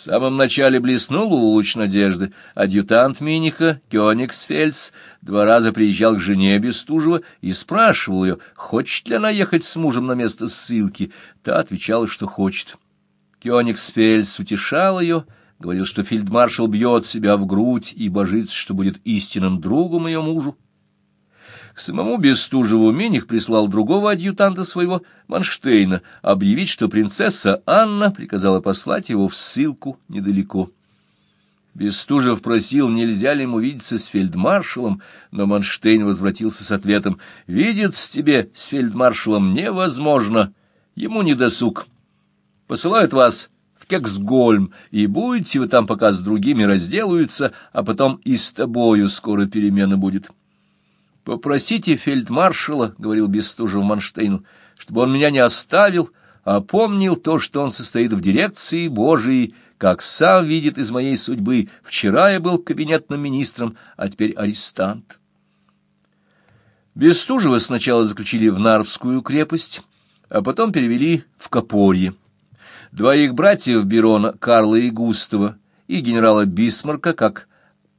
В самом начале блеснул у луч надежды. Адъютант Миниха, Кёнигсфельдс, два раза приезжал к жене Бестужева и спрашивал ее, хочет ли она ехать с мужем на место ссылки. Та отвечала, что хочет. Кёнигсфельдс утешал ее, говорил, что фельдмаршал бьет себя в грудь и божится, что будет истинным другом ее мужу. Самому Бестужеву Миних прислал другого адъютанта своего, Манштейна, объявить, что принцесса Анна приказала послать его в ссылку недалеко. Бестужев просил, нельзя ли ему видеться с фельдмаршалом, но Манштейн возвратился с ответом «Видеться тебе с фельдмаршалом невозможно, ему не досуг. Посылают вас в Кексгольм, и будете вы там, пока с другими разделаются, а потом и с тобою скоро перемена будет». «Попросите фельдмаршала, — говорил Бестужев Манштейну, — чтобы он меня не оставил, а помнил то, что он состоит в дирекции Божией, как сам видит из моей судьбы. Вчера я был кабинетным министром, а теперь арестант». Бестужева сначала заключили в Нарвскую крепость, а потом перевели в Копорье. Двоих братьев Берона, Карла и Густава, и генерала Бисмарка, как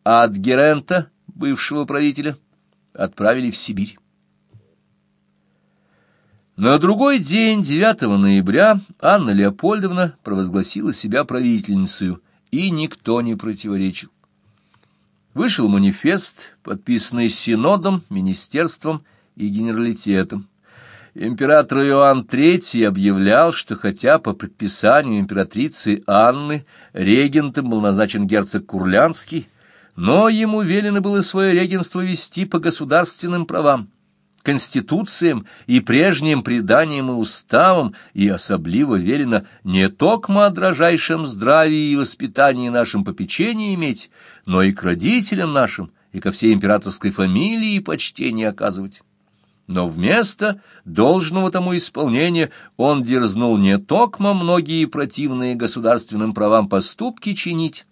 адгерента, бывшего правителя, отправили в Сибирь. На другой день, 9 ноября, Анна Леопольдовна провозгласила себя правительницей, и никто не противоречил. Вышел манифест, подписанный Синодом, Министерством и Генералитетом. Император Иоанн III объявлял, что хотя по предписанию императрицы Анны регентом был назначен герцог Курлянский, но ему велено было свое регенство вести по государственным правам, конституциям и прежним преданиям и уставам, и особливо велено не только о дрожайшем здравии и воспитании нашим попечении иметь, но и к родителям нашим, и ко всей императорской фамилии почтение оказывать. Но вместо должного тому исполнения он дерзнул не токмо многие противные государственным правам поступки чинить,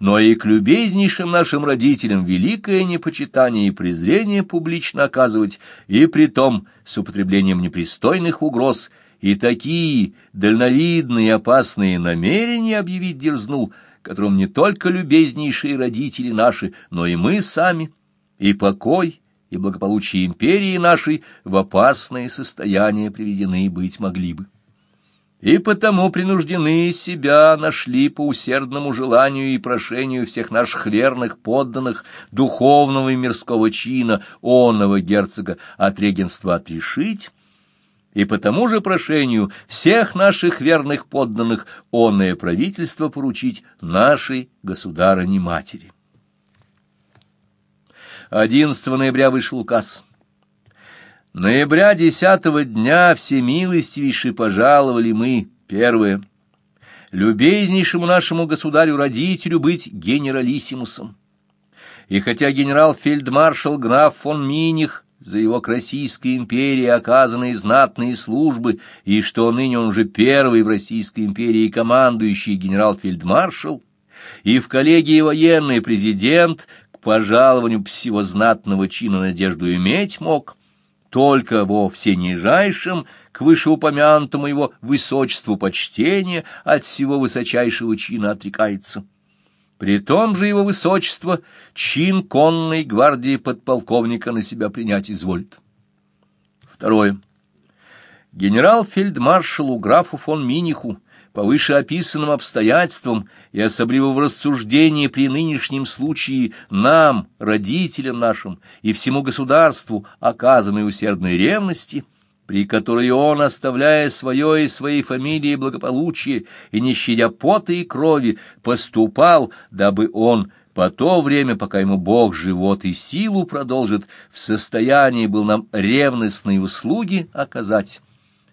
но и к любезнейшим нашим родителям великое непочитание и презрение публично оказывать, и притом с употреблением непристойных угроз, и такие дальновидные и опасные намерения объявить дерзнул, которым не только любезнейшие родители наши, но и мы сами, и покой, и благополучие империи нашей в опасное состояние приведены быть могли бы и потому принуждены себя нашли по усердному желанию и прошению всех наших верных подданных духовного и мирского чина онного герцога от регенства отрешить, и по тому же прошению всех наших верных подданных онное правительство поручить нашей государыне-матери. 11 ноября вышел указ – Ноября десятого дня всемилостивейше пожаловали мы, первое, любезнейшему нашему государю-родителю быть генералиссимусом. И хотя генерал-фельдмаршал граф фон Миних за его к Российской империи оказанные знатные службы, и что ныне он уже первый в Российской империи командующий генерал-фельдмаршал, и в коллегии военный президент к пожалованию всего знатного чина надежду иметь мог, только во всенижайшем к вышеупомянутому его высочеству почтения от всего высочайшего чина отрекается. При том же его высочество чин конной гвардии подполковника на себя принять изволит. Второе. Генерал-фельдмаршалу графу фон Миниху по вышеописанным обстоятельствам и особливо в рассуждении при нынешнем случае нам, родителям нашим и всему государству оказанной усердной ревности, при которой он, оставляя свое и своей фамилии благополучие и не щадя пота и крови, поступал, дабы он по то время, пока ему Бог живот и силу продолжит, в состоянии был нам ревностные услуги оказать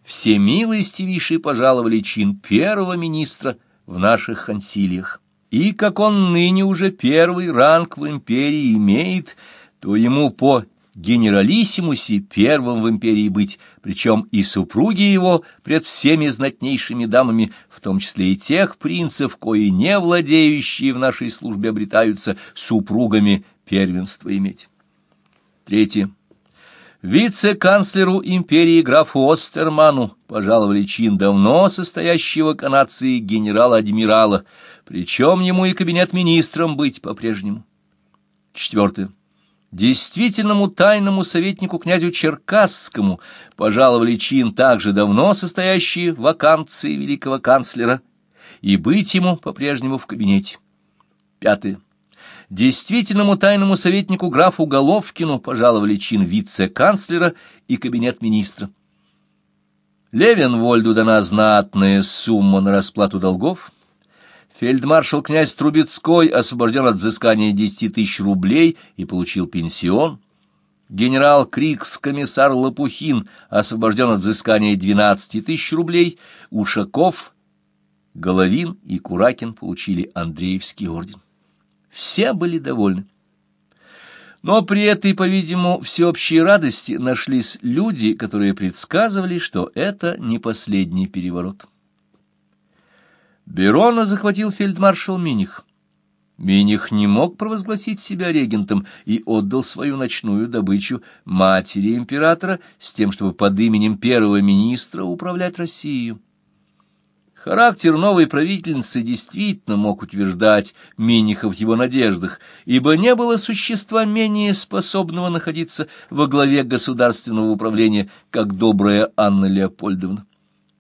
все милостивейшие пожаловали чин первого министра в наших хансилиях. И как он ныне уже первый ранг в империи имеет, то ему по генералиссимусе первым в империи быть, причем и супруги его пред всеми знатнейшими дамами, в том числе и тех принцев, кои не владеющие в нашей службе обретаются супругами первенства иметь. Третье. Вице-канцлеру империи графу Остерману пожаловали чин давно состоящего канадцы генерала-адмирала, причем ему и кабинет министром быть по-прежнему. Четвертое. Действительному тайному советнику князю Черкасскому пожаловали чин также давно состоящие вакансии великого канцлера, и быть ему по-прежнему в кабинете. Пятое. Действительному тайному советнику графу Головкину пожаловали чин вице-канцлера и кабинет министра. Левенвольду дана знатная сумма на расплату долгов, Фельдмаршал князь Трубецкой освобожден от взыскания десяти тысяч рублей и получил пенсион. Генерал Крикс, комиссар Лопухин, освобожден от взыскания двенадцати тысяч рублей. Ушаков, Головин и Куракин получили Андреевский орден. Все были довольны. Но при этой, по-видимому, всеобщей радости нашлись люди, которые предсказывали, что это не последний переворот. Берона захватил фельдмаршал Миних. Миних не мог провозгласить себя регентом и отдал свою ночную добычу матери императора с тем, чтобы под именем первого министра управлять Россией. Характер новой правительницы действительно мог утверждать Миниха в его надеждах, ибо не было существа менее способного находиться во главе государственного управления, как добрая Анна Леопольдовна.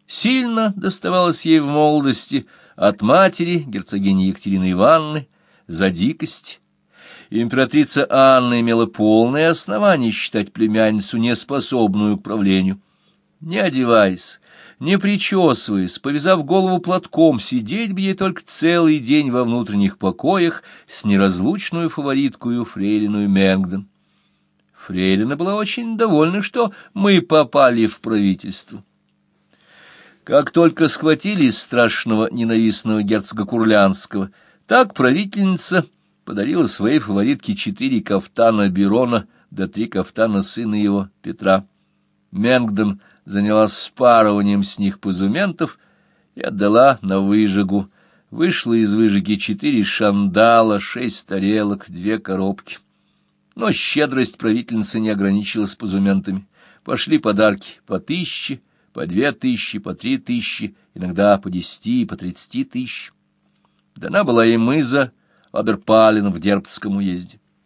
Сильно доставалось ей в молодости от матери, герцогини Екатерины Ивановны, за дикость. Императрица Анна имела полное основание считать племянницу неспособную к правлению. Не одеваясь, не причесываясь, повязав голову платком, сидеть бы ей только целый день во внутренних покоях с неразлучную фавориткою фрейлиную Мэнгден. Фрейлина была очень довольна, что мы попали в правительство. Как только схватили страшного ненавистного герцога Курлянского, так правительница подарила своей фаворитке четыре кафтана Берона да три кафтана сына его, Петра. Менгден занялась спарыванием с них позументов и отдала на выжигу. Вышло из выжиги четыре шандала, шесть тарелок, две коробки. Но щедрость правительницы не ограничилась позументами. Пошли подарки по тысяче, по две тысячи, по три тысячи, иногда по десяти, по тридцати тысяч. Дана была и мыза Аберпален в Дербцком уезде.